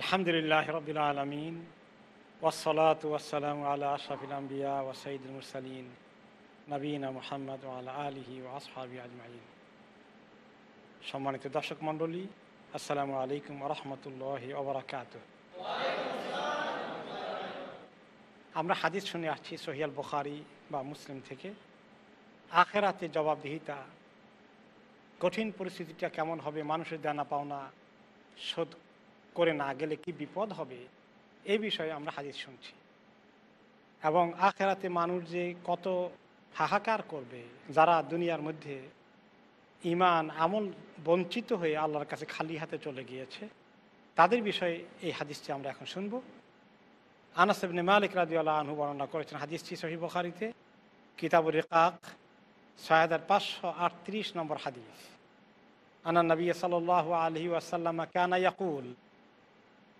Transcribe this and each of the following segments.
আলহামদুলিল্লাহ রবিল আলমিন ওসলাত ওয়াসালাম আল্লাহ আশরাফিল আম্বিয়া মুরসালিন নবীনা মোহাম্মদ আল্লাহ আলহি ও আসহাবি আজমাইন। সম্মানিত দর্শক মণ্ডলী, আসসালামু আলাইকুম রহমতুল্লাহ ওবরাকাত আমরা হাদিস শুনে আসছি সহিয়াল বুখারি বা মুসলিম থেকে। আখেরাতে জবাবদিহিতা, কঠিন পরিস্থিতিটা কেমন হবে, মানুষের দেনা পাওনা, শোধ করে না গেলে কি বিপদ হবে? এই বিষয়ে আমরা হাদিস শুনছি। এবং আখেরাতে মানুষ যে কত হাহাকার করবে, যারা দুনিয়ার মধ্যে ইমান আমল বঞ্চিত হয়ে আল্লাহর কাছে খালি হাতে চলে গিয়েছে, তাদের বিষয়ে এই হাদিসটি আমরা এখন শুনব। আনাসেবনে মালিক রাজিউল্লাহ আনহু বর্ণনা করেছেন, হাদিসটি সহি বখারিতে, কিতাবুর রেকাক, ছয় পাঁচশো আটত্রিশ নম্বর হাদিস। আনা নবী সাল আলহি ওয়াসাল্লাম কানা ইয়াকুল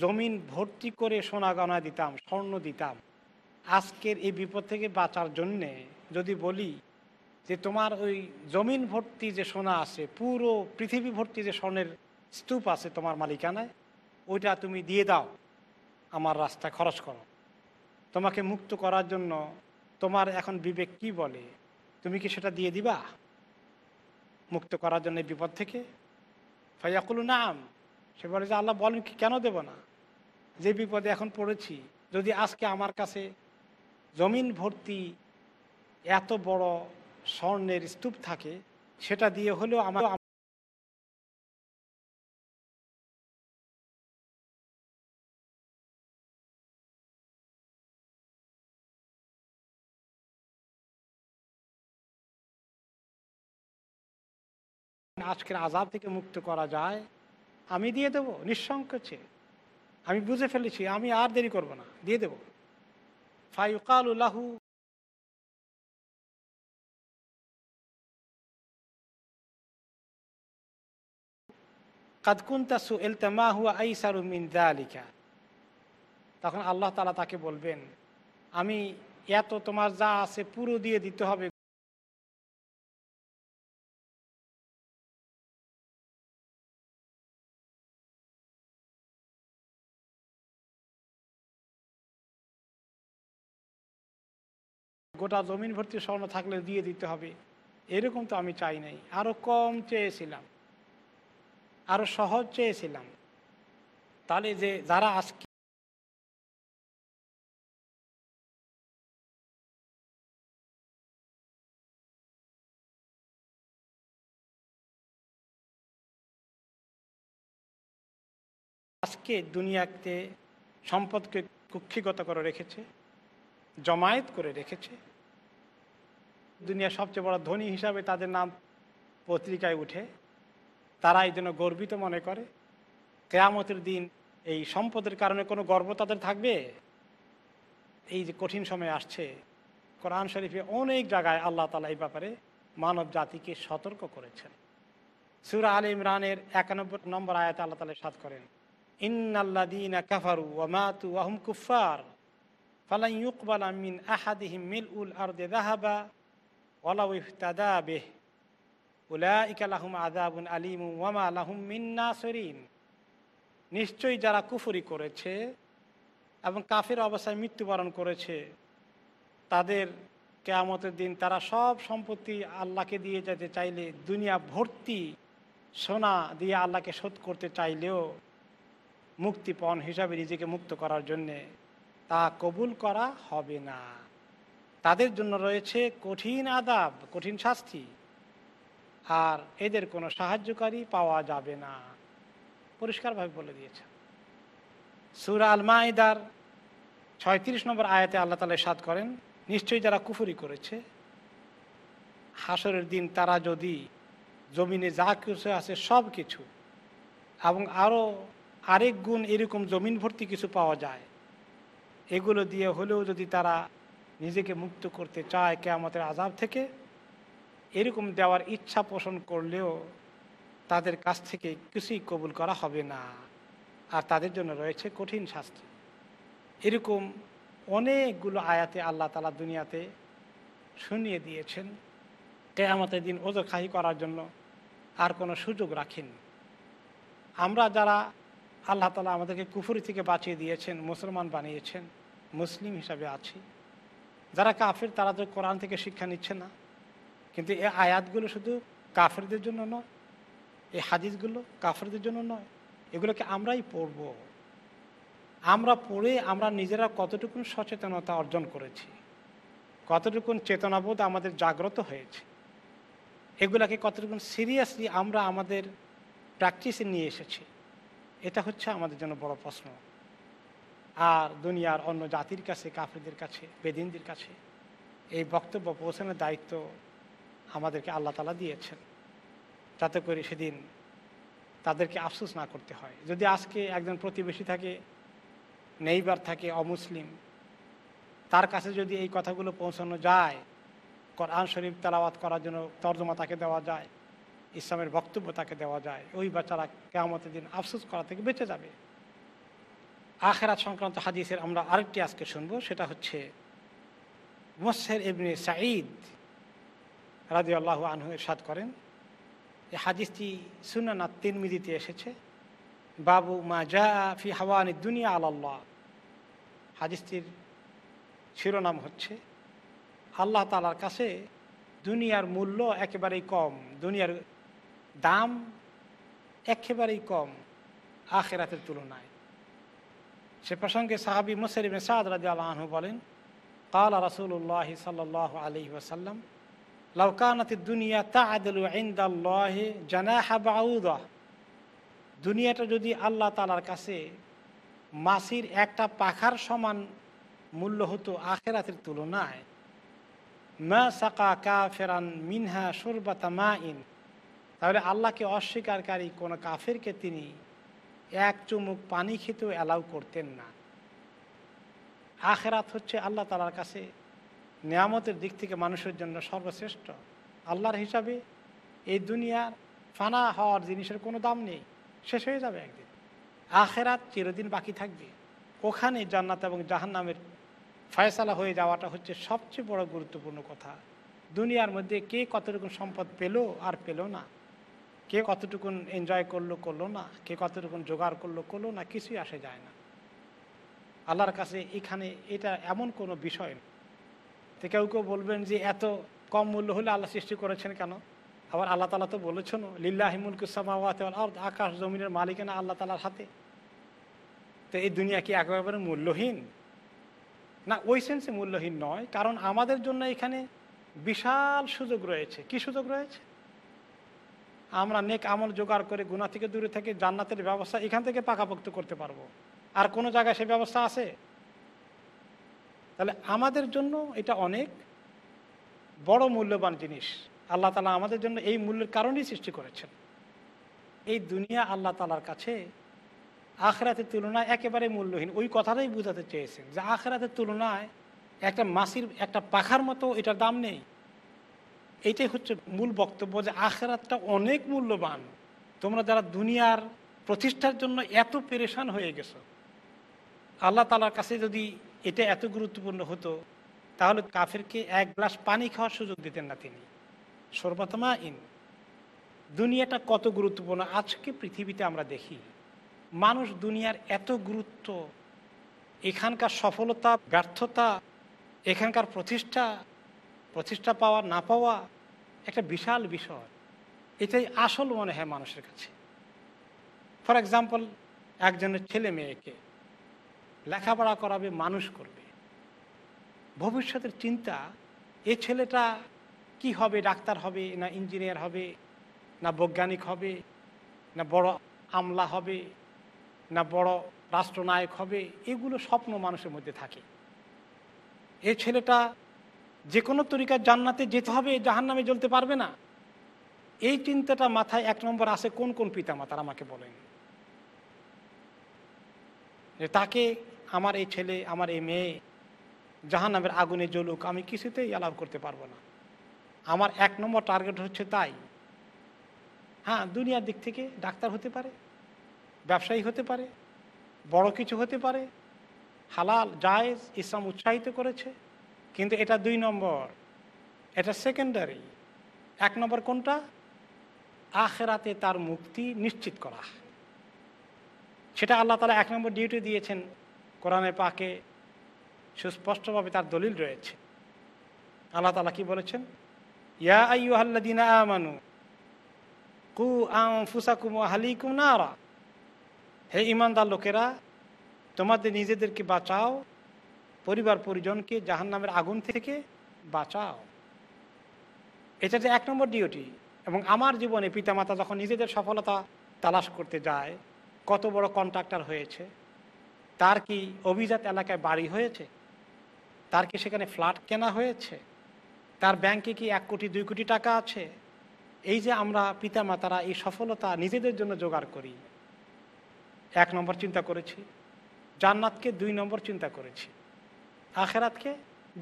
জমিন ভর্তি করে সোনা গনা দিতাম, স্বর্ণ দিতাম। আজকের এই বিপদ থেকে বাঁচার জন্যে যদি বলি যে তোমার ওই জমিন ভর্তি যে সোনা আছে, পুরো পৃথিবী ভর্তি যে স্বর্ণের স্তূপ আছে তোমার মালিকানায়, ওইটা তুমি দিয়ে দাও। আমার রাস্তা খরচ করো। তোমাকে মুক্ত করার জন্য তোমার এখন বিবেক কি বলে? তুমি কি সেটা দিয়ে দিবা? মুক্ত করার জন্য বিপদ থেকে? ফাইয়াকুলু নাম। সে বলে যে, আল্লাহ বলেন কি, কেন দেব না? যে বিপদে এখন পড়েছি, যদি আজকে আমার কাছে জমিন ভর্তি এত বড় স্বর্ণের স্তূপ থাকে, সেটা দিয়ে হলেও আমার আজকের আজাব থেকে মুক্ত করা যায়। আমি দিয়ে দেবো? নিঃসংকোচে। আমি বুঝে ফেলেছি, আমি আর দেরি করব না। দিয়ে দেব। ফাইকাল উল্লাহু এলতামা হুয়া আইসারু মিন দালিকা তখন আল্লাহ তালা তাকে বলবেন, আমি এত তোমার যা আছে পুরো দিয়ে দিতে হবে। গোটা জমিন ভর্তি স্বর্ণ থাকলে দিয়ে দিতে হবে। এরকম তো আমি চাই নাই। আরও কম চেয়েছিলাম। আরও সহজ চেয়েছিলাম। তাহলে যে যারা আজকে আজকে দুনিয়াতে সম্পদকে কুক্ষিগত করে রেখেছে, জমায়েত করে রেখেছে দুনিয়ার সবচেয়ে বড় ধনী হিসাবে তাদের নাম পত্রিকায় উঠে। তারা এই জন্য গর্বিত মনে করে। কেয়ামতের দিন এই সম্পদের কারণে কোনো গর্ব তাদের থাকবে? এই যে কঠিন সময় আসছে, কোরআন শরীফে অনেক জায়গায় আল্লাহ তালা এই ব্যাপারে মানব জাতিকে সতর্ক করেছেন। সুরা আল ইমরানের একানব্বই নম্বর আয়াত আল্লাহ তালা সাদ করেন ইন্নাল্লাদিন কাফারু আহাদিহিম মিল উল দাহাবা। ওয়ামা মিন্না নিশ্চয়ই যারা কুফরি করেছে এবং কাফের অবস্থায় মৃত্যুবরণ করেছে, তাদের কেয়ামতের দিন তারা সব সম্পত্তি আল্লাহকে দিয়ে যেতে চাইলে, দুনিয়া ভর্তি সোনা দিয়ে আল্লাহকে শোধ করতে চাইলেও মুক্তিপণ হিসাবে নিজেকে মুক্ত করার জন্যে তা কবুল করা হবে না। তাদের জন্য রয়েছে কঠিন আদাব কঠিন শাস্তি। আর এদের কোনো সাহায্যকারী পাওয়া যাবে না। পরিষ্কারভাবে বলে দিয়েছেন। সুরা আল মাইদার ছয়ত্রিশ নম্বর আয়াতে আল্লাহ তালা সাদ করেন, নিশ্চয়ই যারা কুফুরি করেছে হাসরের দিন তারা যদি জমিনে যা কিছু আছে সব কিছু এবং আরও আরেক গুণ এরকম জমিন ভর্তি কিছু পাওয়া যায়, এগুলো দিয়ে হলেও যদি তারা নিজেকে মুক্ত করতে চায় কেয়ামতের আজাব থেকে, এরকম দেওয়ার ইচ্ছা পোষণ করলেও তাদের কাছ থেকে কিছুই কবুল করা হবে না। আর তাদের জন্য রয়েছে কঠিন শাস্তি। এরকম অনেকগুলো আয়াতে আল্লাহ তালা দুনিয়াতে শুনিয়ে দিয়েছেন, কেয়ামতের দিন ওজো খাহি করার জন্য আর কোনো সুযোগ রাখেন। আমরা যারা আল্লাহ তালা আমাদেরকে কুফুরি থেকে বাঁচিয়ে দিয়েছেন, মুসলমান বানিয়েছেন, মুসলিম হিসাবে আছি যারা কাফের, তারা তো কোরআন থেকে শিক্ষা নিচ্ছে না। কিন্তু এই আয়াতগুলো শুধু কাফেরদের জন্য নয়, এই হাদিসগুলো কাফেরদের জন্য নয়, এগুলোকে আমরাই পড়ব। আমরা পড়ে আমরা নিজেরা কতটুকুন সচেতনতা অর্জন করেছি, কতটুকুন চেতনাবোধ আমাদের জাগ্রত হয়েছে, এগুলাকে কতটুকুন সিরিয়াসলি আমরা আমাদের প্র্যাকটিসে নিয়ে এসেছি, এটা হচ্ছে আমাদের জন্য বড় প্রশ্ন। আর দুনিয়ার অন্য জাতির কাছে, কাফেরদের কাছে, বেদিনদের কাছে এই বক্তব্য পৌঁছানোর দায়িত্ব আমাদেরকে আল্লাহ তালা দিয়েছেন। যাতে করে সেদিন তাদেরকে আফসোস না করতে হয়। যদি আজকে একজন প্রতিবেশী থাকে, নেইবার থাকে, অমুসলিম, তার কাছে যদি এই কথাগুলো পৌঁছানো যায়, কোরআন শরীফ তালাওয়াত করার জন্য তর্জমা তাকে দেওয়া যায়, ইসলামের বক্তব্য তাকে দেওয়া যায়, ওই বাচ্চারা কেমতের দিন আফসোস করা থেকে বেঁচে যাবে। আখেরাত সংক্রান্ত হাদিসের আমরা আরেকটি আজকে শুনব, সেটা হচ্ছে মোসের এমনি সাঈদ রাজি আল্লাহ আনহু এরশাদ করেন, এই হাদিসটি সুনানা তিনমিদিতে এসেছে, বাবু মা জা ফি হাওয়ানি দুনিয়া আল্লাহ হাদিসটির শিরোনাম হচ্ছে, আল্লাহ তালার কাছে দুনিয়ার মূল্য একেবারেই কম, দুনিয়ার দাম একেবারেই কম আখেরাতের তুলনায়। সে প্রসঙ্গে সাহাবি মুসরিম সাদ রাজি আল্লাহ বলেন, কাল রসুল্লাহ সাল্লাহ আলি ওসাল্লাম লৌকানত দুনিয়া তাদলু ইন্দাল্লাহ জানাহা বাউদা দুনিয়াটা যদি আল্লাহ তালার কাছে মাসির একটা পাখার সমান মূল্য হতো আখেরাতের তুলনায়, মা সাকা কা ফেরান মিনহা সুরবাতা মা ইন তাহলে আল্লাহকে অস্বীকারী কোনো কাফেরকে তিনি এক চুমুক পানি খেতেও অ্যালাউ করতেন না। আখেরাত হচ্ছে আল্লাহ তালার কাছে নিয়ামতের দিক থেকে মানুষের জন্য সর্বশ্রেষ্ঠ। আল্লাহর হিসাবে এই দুনিয়ার ফানা হওয়ার জিনিসের কোনো দাম নেই। শেষ হয়ে যাবে একদিন। আখেরাত চিরদিন বাকি থাকবে। ওখানে জান্নাত এবং জাহান্নামের ফয়সালা হয়ে যাওয়াটা হচ্ছে সবচেয়ে বড় গুরুত্বপূর্ণ কথা। দুনিয়ার মধ্যে কে কত রকম সম্পদ পেল আর পেল না। কে কতটুকুন এনজয় করল করল না? কে কতটুকুন জোগাড় করল করল না? কিছুই আসে যায় না। আল্লাহর কাছে এখানে এটা এমন কোনো বিষয় না। তো কেউ কেউ বলবেন যে, এত কম মূল্য হলে আল্লাহ সৃষ্টি করেছেন কেন? আবার আল্লাহ তালা তো বলেছেন লিল্লাহিমুলকুসামাওয়াত আকাশ জমিনের মালিকানা আল্লাহ তালার হাতে। তো এই দুনিয়া কি একেবারে মূল্যহীন? না, ওই সেন্সে মূল্যহীন নয়, কারণ আমাদের জন্য এখানে বিশাল সুযোগ রয়েছে। কি সুযোগ রয়েছে? আমরা নেক আমল জোগাড় করে গুণা থেকে দূরে থেকে জান্নাতের ব্যবস্থা এখান থেকে পাকাপোক্ত করতে পারব। আর কোনো জায়গায় সে ব্যবস্থা আছে? তাহলে আমাদের জন্য এটা অনেক বড় মূল্যবান জিনিস। আল্লাহ তালা আমাদের জন্য এই মূল্যের কারণেই সৃষ্টি করেছেন। এই দুনিয়া আল্লাহ তালার কাছে আখরাতের তুলনায় একেবারে মূল্যহীন। ওই কথাটাই বোঝাতে চেয়েছেন যে আখরাতের তুলনায় একটা মাসির, একটা পাখার মতো এটার দাম নেই। এইটাই হচ্ছে মূল বক্তব্য যে আখেরাতটা অনেক মূল্যবান। তোমরা যারা দুনিয়ার প্রতিষ্ঠার জন্য এত পেরেশান হয়ে গেছো, আল্লাহ তালার কাছে যদি এটা এত গুরুত্বপূর্ণ হতো, তাহলে কাফেরকে এক গ্লাস পানি খাওয়ার সুযোগ দিতেন না তিনি। সর্বতমা ইন দুনিয়াটা কত গুরুত্বপূর্ণ, আজকে পৃথিবীতে আমরা দেখি, মানুষ দুনিয়ার এত গুরুত্ব, এখানকার সফলতা, ব্যর্থতা, এখানকার প্রতিষ্ঠা প্রতিষ্ঠা পাওয়া, না পাওয়া একটা বিশাল বিষয়। এটাই আসল মনে হয় মানুষের কাছে। ফর এক্সাম্পল একজনের ছেলে মেয়েকে লেখাপড়া করাবে, মানুষ করবে। ভবিষ্যতের চিন্তা, এ ছেলেটা কি হবে, ডাক্তার হবে, না ইঞ্জিনিয়ার হবে, না বৈজ্ঞানিক হবে, না বড় আমলা হবে, না বড় রাষ্ট্রনায়ক হবে, এগুলো স্বপ্ন মানুষের মধ্যে থাকে। এ ছেলেটা যে কোনো তরিকার জান্নাতে যেতে হবে জাহান নামে জ্বলতে পারবে না। এই চিন্তাটা মাথায় এক নম্বর আসে কোন কোন পিতা মাতার আমাকে বলেন। যে তাকে, আমার এই ছেলে, আমার এই মেয়ে, জাহান্নামের আগুনে জ্বলুক, আমি কিছুতেই অ্যালাউ করতে পারব না। আমার এক নম্বর টার্গেট হচ্ছে তাই। হ্যাঁ দুনিয়ার দিক থেকে ডাক্তার হতে পারে, ব্যবসায়ী হতে পারে, বড় কিছু হতে পারে, হালাল, জায়েজ, ইসলাম উৎসাহিত করেছে। কিন্তু এটা দুই নম্বর। এটা সেকেন্ডারি এক নম্বর কোনটা? আখেরাতে তার মুক্তি নিশ্চিত করা। সেটা আল্লাহ তালা এক নম্বর ডিউটি দিয়েছেন কোরআনে পাকে। সুস্পষ্টভাবে তার দলিল রয়েছে। আল্লাহ তালা কি বলেছেন? ইয়া আইয়ুহাল্লাদিনা আমানু কু আনফুসাকুম ওয়া হালিকুম নারা। হে ইমানদার লোকেরা, তোমাদের নিজেদেরকে বাঁচাও। পরিবার পরিজনকে জাহান্নামের আগুন থেকে বাঁচাও। এটা যে এক নম্বর ডিউটি এবং আমার জীবনে পিতামাতা যখন নিজেদের সফলতা তালাশ করতে যায়, কত বড় কন্ট্রাক্টর হয়েছে, তার কি অভিজাত এলাকায় বাড়ি হয়েছে, তার কি সেখানে ফ্ল্যাট কেনা হয়েছে, তার ব্যাংকে কি এক কোটি, দুই কোটি টাকা আছে? এই যে আমরা পিতামাতারা এই সফলতা নিজেদের জন্য জোগাড় করি, এক নম্বর চিন্তা করেছি, জান্নাতকে দুই নম্বর চিন্তা করেছি। আখেরাতকে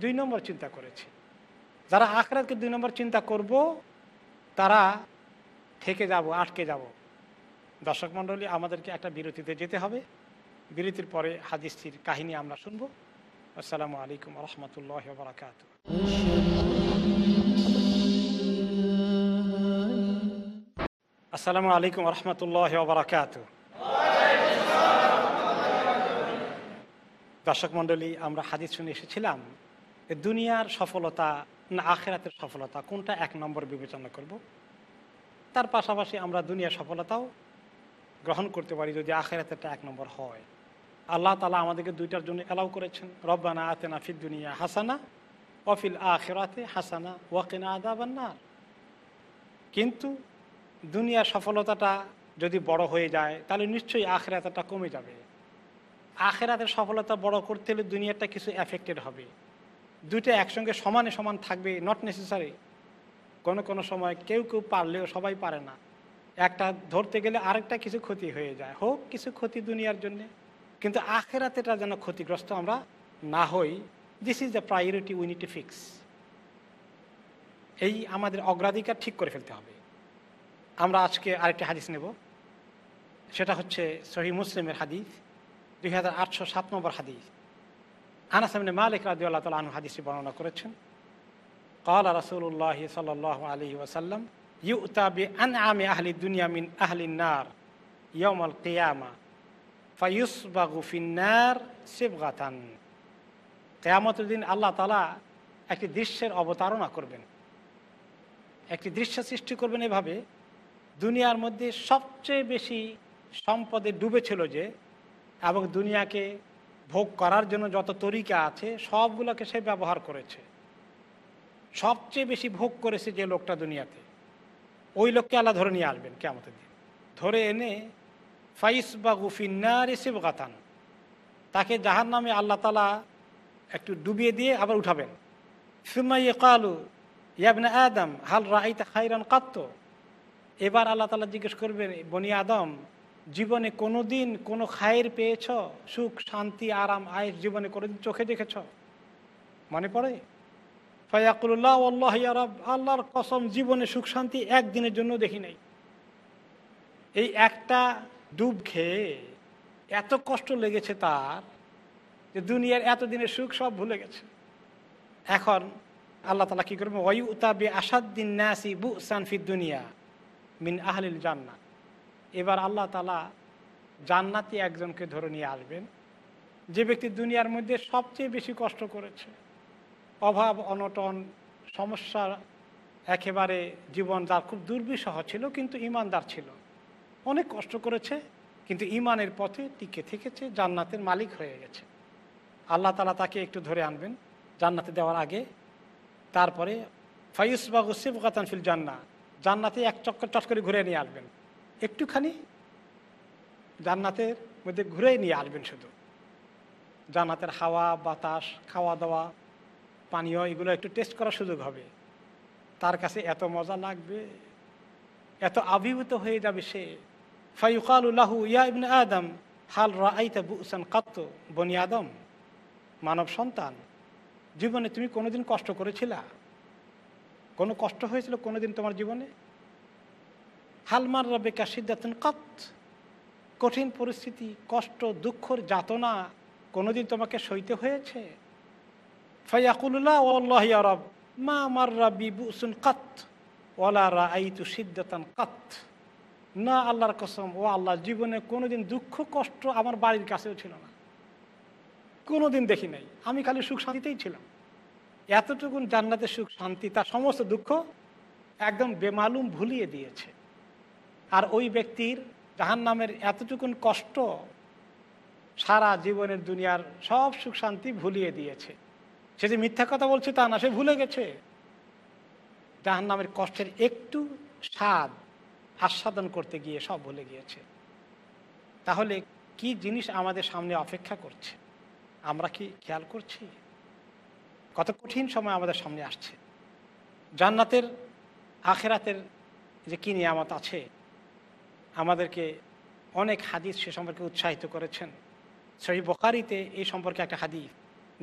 দুই নম্বর চিন্তা করেছি। যারা আখেরাতকে দুই নম্বর চিন্তা করব, তারা থেকে যাব, আটকে যাব। দর্শক মণ্ডলী, আমাদেরকে একটা বিরতিতে যেতে হবে। বিরতির পরে হাদিসটির কাহিনী আমরা শুনব। আসসালামু আলাইকুম রহমতুল্লাহ বারাকাত আসসালামু আলাইকুম রহমতুল্লাহ বারাকাত দর্শক মণ্ডলী, আমরা হাদিস শুনে এসেছিলাম দুনিয়ার সফলতা না আখেরাতের সফলতা, কোনটা এক নম্বর বিবেচনা করব? তার পাশাপাশি আমরা দুনিয়ার সফলতাও গ্রহণ করতে পারি যদি আখেরাতেরটা এক নম্বর হয়। আল্লাহ তালা আমাদেরকে দুইটার জন্য অ্যালাউ করেছেন। রব্বানা আতেনা ফির দুনিয়া হাসানা অফিল আখেরাতে হাসানা ওয়াকিনা আদাবান্নার কিন্তু দুনিয়ার সফলতাটা যদি বড় হয়ে যায়, তাহলে নিশ্চয়ই আখেরাতটা কমে যাবে। আখেরাতের সফলতা বড় করতে হলে দুনিয়াটা কিছু অ্যাফেক্টেড হবে। দুইটা একসঙ্গে সমানে সমান থাকবে নট নেসেসারি কোনো কোনো সময় কেউ কেউ পারলেও সবাই পারে না। একটা ধরতে গেলে আরেকটা কিছু ক্ষতি হয়ে যায়। হোক, কিছু ক্ষতি দুনিয়ার জন্য। কিন্তু আখেরাতেটা যেন ক্ষতিগ্রস্ত আমরা না হই this is the priority we need to fix এই আমাদের অগ্রাধিকার ঠিক করে ফেলতে হবে। আমরা আজকে আরেকটি হাদিস নেব। সেটা হচ্ছে সহি মুসলিমের হাদিস। দুই হাজার আটশো সাত নম্বর হাদিস। আনাসামনে মালিক রাজি আল্লাহ তাল আনু হাদিসটি বর্ণনা করেছেন। কলা রসুল্লাহ সাল আলী ওসাল্লাম ইউ উতাবি আন আমি আহলি দুনিয়া মিন আহলি নার ইয়মল কেয়ামা ফায়ুস বা গুফিনার শিবগাতান কেয়ামতের দিন আল্লাহ তালা একটি দৃশ্যের অবতারণা করবেন। একটি দৃশ্য সৃষ্টি করবেন এভাবে, দুনিয়ার মধ্যে সবচেয়ে বেশি সম্পদে ডুবে ছিল যে এবং দুনিয়াকে ভোগ করার জন্য যত তরিকা আছে, সবগুলোকে সে ব্যবহার করেছে। সবচেয়ে বেশি ভোগ করেছে যে লোকটা দুনিয়াতে। ওই লোককে আল্লাহ ধরে নিয়ে আসবেন কেমতের দিন। ধরে এনে ফাইস বা গুফিনার এসেব গাতান তাকে জাহার নামে আল্লাহ তালা একটু ডুবিয়ে দিয়ে আবার উঠাবেন। সুমাই কালু ইয়াবনা আদম, হাল রাইতা খাইরান কাত্ত। এবার আল্লাহ তালা জিজ্ঞেস করবেন বনি আদম জীবনে কোনো দিন কোনো খায়ের পেয়েছ? সুখ, শান্তি, আরাম, আয়ের জীবনে কোনোদিন চোখে দেখেছ? মনে পড়ে? ফয়াকুল্লাহ আল্লাহ ইয়ারব আল্লাহর কসম, জীবনে সুখ, শান্তি একদিনের জন্য দেখি নাই। এই একটা ডুব খেয়ে এত কষ্ট লেগেছে তার যে দুনিয়ার এতদিনের সুখ সব ভুলে গেছে। এখন আল্লাহ তালা কী করবে ওয়ু উতাবে আসাদ্দিন নাসি বু সানফি দুনিয়া মিন আহলিল জান্না এবার আল্লাহ তালা জান্নাতি একজনকে ধরে নিয়ে আসবেন, যে ব্যক্তি দুনিয়ার মধ্যে সবচেয়ে বেশি কষ্ট করেছে। অভাব, অনটন, সমস্যা একেবারে জীবন যার খুব দুর্বিষহ ছিল, কিন্তু ইমানদার ছিল। অনেক কষ্ট করেছে, কিন্তু ইমানের পথে টিকে থেকেছে, জান্নাতের মালিক হয়ে গেছে। আল্লাহ তালা তাকে একটু ধরে আনবেন জান্নাতে দেওয়ার আগে। তারপরে ফাইসবাগ সিফ গাতান ফিল জান্না জান্নাতে এক চক্কর চট করে ঘুরে নিয়ে আসবেন। একটুখানি জান্নাতের মধ্যে ঘুরে নিয়ে আসবেন শুধু। জান্নাতের হাওয়া, বাতাস খাওয়া দাওয়া পানীয়, এগুলো একটু টেস্ট করার সুযোগ হবে। তার কাছে এত মজা লাগবে, এত আবিভূত হয়ে যাবে সে। ফাইকালুল্লাহু ইয়া ইবনে আদম, হাল রাইতা বুসান কাত্ত, বনি আদম, মানব সন্তান, জীবনে তুমি কোনোদিন কষ্ট করেছিলা? কোনো কষ্ট হয়েছিল কোনোদিন তোমার জীবনে? হালমার রবেকা সিদ্ধাতন কত? কঠিন পরিস্থিতি, কষ্ট, দুঃখর যাতনা কোনোদিন তোমাকে সইতে হয়েছে? ফয়াকুল্লাহ ওল্লাহ রব, মা আমার রবি বুসুন কত? ওলা রা আইতু সিদ্ধাতন কত? না আল্লাহর কসম, ও আল্লাহ, জীবনে কোনোদিন দুঃখ, কষ্ট আমার বাড়ির কাছেও ছিল না। কোনোদিন দেখি নাই। আমি খালি সুখ শান্তিতেই ছিলাম। এতটুকুন জান্নাতের সুখ শান্তি, তার সমস্ত দুঃখ একদম বেমালুম ভুলিয়ে দিয়েছে। আর ওই ব্যক্তির জাহান নামের এতটুকুন কষ্ট সারা জীবনের দুনিয়ার সব সুখ শান্তি ভুলিয়ে দিয়েছে। সে যে মিথ্যা কথা বলছে তা না, সে ভুলে গেছে। জাহান নামের কষ্টের একটু স্বাদ আস্বাদন করতে গিয়ে সব ভুলে গিয়েছে। তাহলে কি জিনিস আমাদের সামনে অপেক্ষা করছে? আমরা কি খেয়াল করছি? কত কঠিন সময় আমাদের সামনে আসছে। জান্নাতের, আখেরাতের যে কি নিয়ামত আছে আমাদেরকে অনেক হাদিস সে সম্পর্কে উৎসাহিত করেছেন। সেই বকারিতে এই সম্পর্কে একটা হাদিস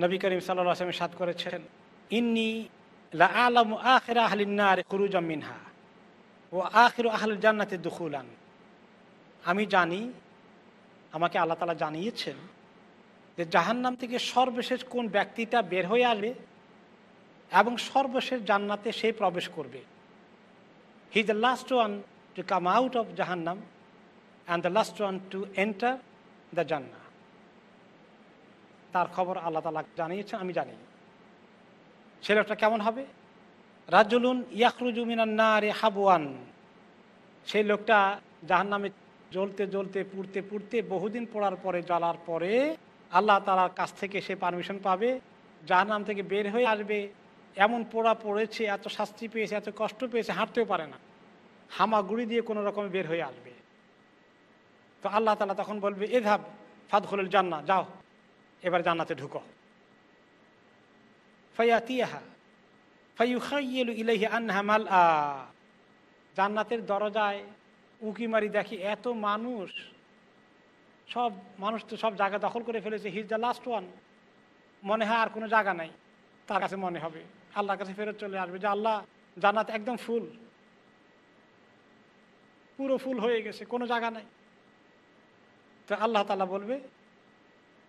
নবী করিম সাল্লা আসলামের করেছেন, ইন্নি আলম আখেরা আহলিনার খুরুজাম মিনহা ও আখির আহল জান্নাতে দুখুলান। আমি জানি, আমাকে আল্লাহ তালা জানিয়েছেন যে জাহান্নাম থেকে সর্বশেষ কোন ব্যক্তিটা বের হয়ে আসবে এবং সর্বশেষ জান্নাতে সে প্রবেশ করবে। He the last one to come out of জাহান্নাম and the last one to enter the জান্না তার খবর আল্লাহ তালা জানিয়েছেন, আমি জানি। ছেলেটা কেমন হবে? রাজুলুন ইয়াকরুজু মিনান্না রে হাবুয়ান সেই লোকটা জাহান নামে জ্বলতে জ্বলতে, পুড়তে পুড়তে বহুদিন পড়ার পরে, জ্বালার পরে আল্লাহ তালার কাছ থেকে সে পারমিশন পাবে জাহান নাম থেকে বের হয়ে আসবে। এমন পোড়া পড়েছে, এত শাস্তি পেয়েছে, এত কষ্ট পেয়েছে, হাঁটতেও পারে না। হামাগুড়ি দিয়ে কোনো রকমে বের হয়ে আসবে। তো আল্লাহ তালা তখন বলবে এ ধাপ ফাদখুল জান্না যাও, এবার জান্নাতে ঢুকো। ফয়াতিয়াহা ফাইয়ুখাইয়েলু ইলাইহি আনহা মাল আ জান্নাতের দরজায় উকি মারি দেখি এত মানুষ, সব মানুষ তো সব জায়গা দখল করে ফেলেছে হিজ দ্য লাস্ট ওয়ান মনে হয় আর কোনো জায়গা নাই, তার কাছে মনে হবে। আল্লাহর কাছে ফেরত চলে আসবে যে আল্লাহ জান্নাত একদম ফুল পুরো ফুল হয়ে গেছে, কোনো জায়গা নাই। তো আল্লাহ তালা বলবে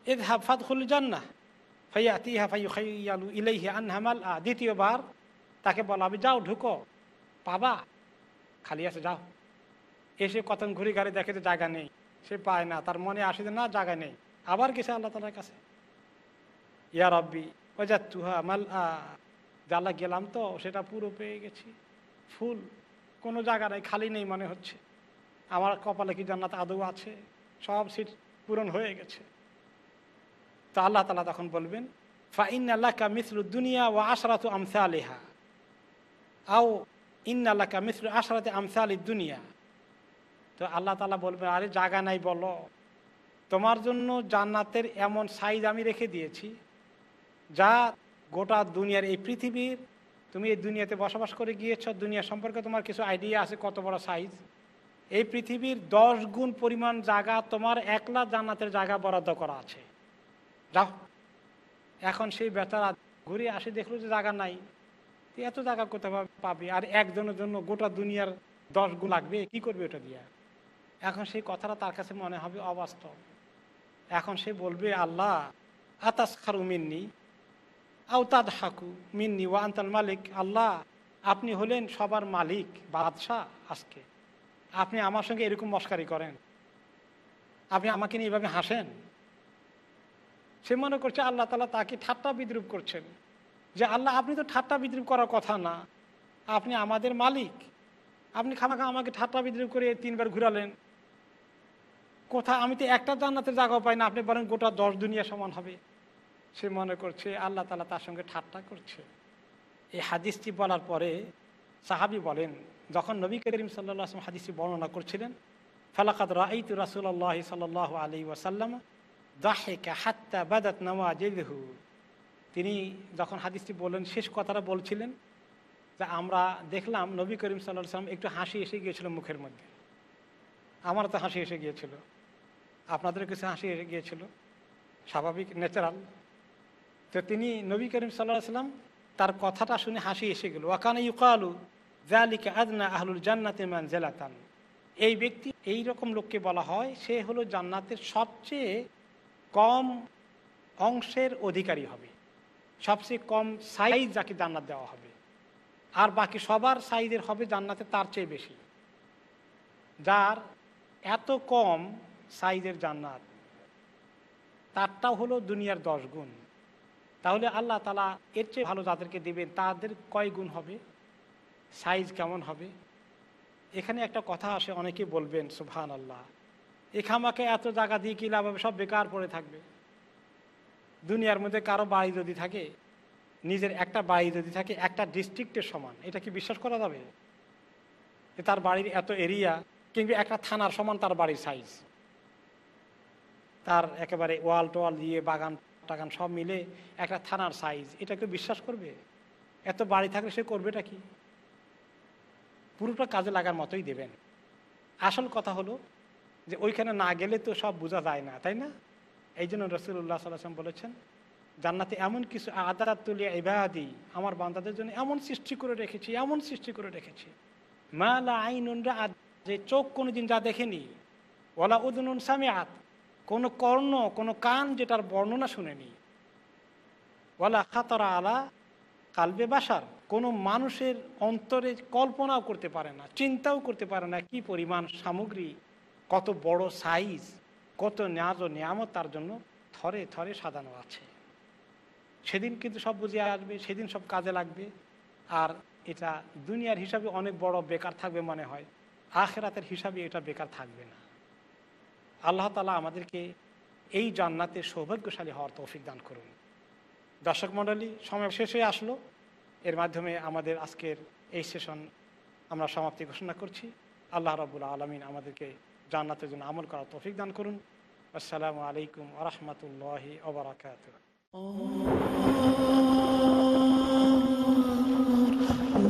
এ ফাদ খুল জান্না ফাইয়া তিহা ফাইয়ু খাইয়ালু ইলাইহি আনহামাল। আ দ্বিতীয়বার তাকে বলা হবে, যাও, ঢুকো, পাবা, খালি আছে, যাও। এসে কতন ঘুরি গাড়ি দেখে যে জায়গা নেই, সে পায় না, তার মনে আসে না, জায়গা নেই। আবার গেছে আল্লাহ তালার কাছে, ইয়া রব্বি ওজা তুহা মাল আ জ্বালা গেলাম তো, সেটা পুরো পেয়ে গেছি, ফুল, কোনো জায়গা নেই, খালি নেই মনে হচ্ছে। আমার কপালে কি জান্নাত আদৌ আছে? সব সিট পূরণ হয়ে গেছে। তো আল্লাহ তালা তখন বলবেন ফাইন আল্লাহ কা মিসলু দুনিয়া ও আশরাত আমসা আলিহা আও ইন ইন্নাল্লাকা মিসলু আশরাতে আমসা আলি দুনিয়া। তো আল্লাহ তালা বলবেন, আরে জাগা নাই বলো। তোমার জন্য জান্নাতের এমন সাইজ আমি রেখে দিয়েছি, যা গোটা দুনিয়ার এই পৃথিবীর, তুমি এই দুনিয়াতে বসবাস করে গিয়েছ, দুনিয়া সম্পর্কে তোমার কিছু আইডিয়া আছে কত বড় সাইজ এই পৃথিবীর দশ গুণ পরিমাণ জায়গা তোমার একলা জান্নাতের জায়গা বরাদ্দ করা আছে। যাও। এখন সেই বেতারা ঘুরে আসে, দেখল যে জায়গা নাই। এত জায়গা কোথাও পাবে? আর একজনের জন্য গোটা দুনিয়ার দশ গুণ লাগবে? কি করবে ওটা দিয়া? এখন সেই কথাটা তার কাছে মনে হবে অবাস্তব। এখন সে বলবে, আল্লাহ আতাস খারু মিন্নি আওতাদ হাকু মিন্নি ও আন্তাল মালিক। আল্লাহ, আপনি হলেন সবার মালিক বাদশাহ আজকে। আপনি আমার সঙ্গে এরকম মস্কারি করেন। আপনি আমাকে নিয়ে এভাবে হাসেন। সে মনে করছে আল্লাহ তালা তাকে ঠাট্টা বিদ্রুপ করছেন। যে আল্লাহ, আপনি তো ঠাট্টা বিদ্রুপ করার কথা না। আপনি আমাদের মালিক। আপনি খামাখা আমাকে ঠাট্টা বিদ্রুপ করে তিনবার ঘুরালেন। কোথা আমি তো একটা জান্নাতের জায়গাও পাই না, আপনি বলেন গোটা দশ দুনিয়া সমান হবে। সে মনে করছে আল্লাহ তালা তার সঙ্গে ঠাট্টা করছে। এই হাদিসটি বলার পরে সাহাবি বলেন, যখন নবী করিম সাল্লাহ আসলাম হাদিসটি বর্ণনা করছিলেন ফালাকাত রাইতু রাসুল্লাহ সাল আলী ওয়াসাল্লাম দাহেকা হাত্তা বাদাত নামাজেহু তিনি যখন হাদিসটি বললেন, শেষ কথাটা বলছিলেন যে, আমরা দেখলাম নবী করিম সাল্লাহ সাল্লাম একটু হাসি এসে গিয়েছিল মুখের মধ্যে। আমার তো হাসি এসে গিয়েছিল। আপনাদের কাছে হাসি এসে গিয়েছিল? স্বাভাবিক ন্যাচারাল তো তিনি নবী করিম সাল্লাহ সাল্লাম তার কথাটা শুনে হাসি এসে গেল। ওয়াকানে ইউকালু জালিকা আদনা আহলুল জান্নাতে মান জেলাতান এই ব্যক্তি এই রকম লোককে বলা হয়, সে হলো জান্নাতের সবচেয়ে কম অংশের অধিকারী হবে। সবচেয়ে কম সাইজ যাকে জান্নাত দেওয়া হবে। আর বাকি সবার সাইজের হবে জান্নাতে তার চেয়ে বেশি। যার এত কম সাইজের জান্নাত, তারটাও হলো দুনিয়ার দশ গুণ। তাহলে আল্লাহ তালা এর চেয়ে ভালো যাদেরকে দেবেন, তাদের কয় গুণ হবে? সাইজ কেমন হবে? এখানে একটা কথা আসে অনেকে বলবেন সুবহান আল্লাহ এখামাকে এত জায়গা দিয়ে কি লাভ হবে? সব বেকার পড়ে থাকবে। দুনিয়ার মধ্যে কারও বাড়ি যদি থাকে, নিজের একটা বাড়ি যদি থাকে, একটা ডিস্ট্রিক্টের সমান, এটা কি বিশ্বাস করা যাবে? তার বাড়ির এত এরিয়া কিংবা একটা থানার সমান তার বাড়ির সাইজ তার একেবারে ওয়াল টোয়াল দিয়ে বাগান টাগান সব মিলে একটা থানার সাইজ এটা কেউ বিশ্বাস করবে? এত বাড়ি থাকলে সে করবেটা কি? পুরোটা কাজে লাগার মতোই দেবেন। আসল কথা হলো যে ওইখানে না গেলে তো সব বোঝা যায় না, তাই না? এই জন্য রসুল্লাহ সাল্লাম বলেছেন, জান্নাতে এমন কিছু আদারাত তুলিয়া ইবাদি, আমার বান্দাদের জন্য এমন সৃষ্টি করে রেখেছি, এমন সৃষ্টি করে রেখেছি। মালা আইনুনরা যে চোখ কোনোদিন যা দেখেনি ওলা উদনুন সামিয়াত কোনো কর্ণ, কোনো কান যেটার বর্ণনা শুনেনি। ওলা খাতরা আলা কালবে বাসার কোনো মানুষের অন্তরে কল্পনাও করতে পারে না, চিন্তাও করতে পারে না কি পরিমাণ সামগ্রী, কত বড় সাইজ কত ন্যাজ ও নিয়ামত তার জন্য থরে থরে সাজানো আছে। সেদিন কিন্তু সব বুঝিয়ে আসবে, সেদিন সব কাজে লাগবে। আর এটা দুনিয়ার হিসাবে অনেক বড় বেকার থাকবে মনে হয়, আখেরাতের হিসাবে এটা বেকার থাকবে না। আল্লাহ তালা আমাদেরকে এই জান্নাতে সৌভাগ্যশালী হওয়ার তৌফিক দান করুন। দর্শক মণ্ডলী, সময় শেষ হয়ে আসলো। এর মাধ্যমে আমাদের আজকের এই সেশন আমরা সমাপ্তি ঘোষণা করছি। আল্লাহ রাবুল আলমিন আমাদেরকে জান্নাতের জন্য আমল করার তৌফিক দান করুন। আসসালামু আলাইকুম আরহামতুল্লাহি ওবরাকাত Oh